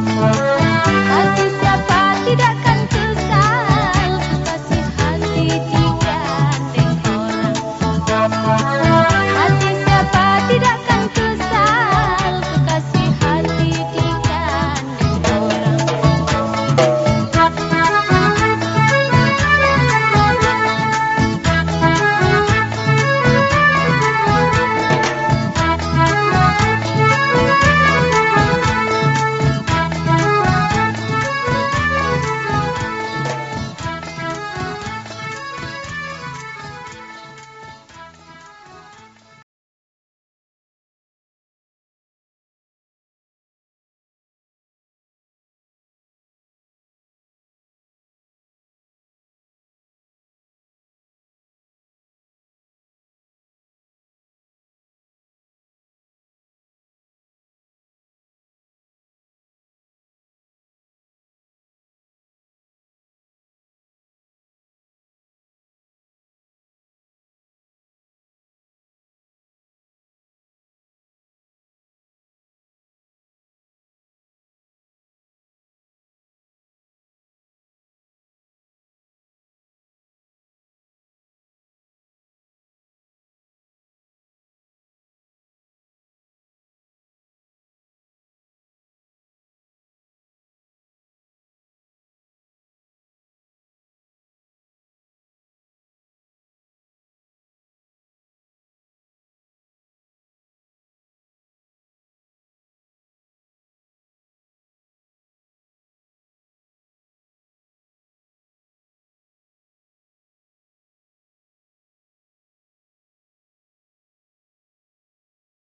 Música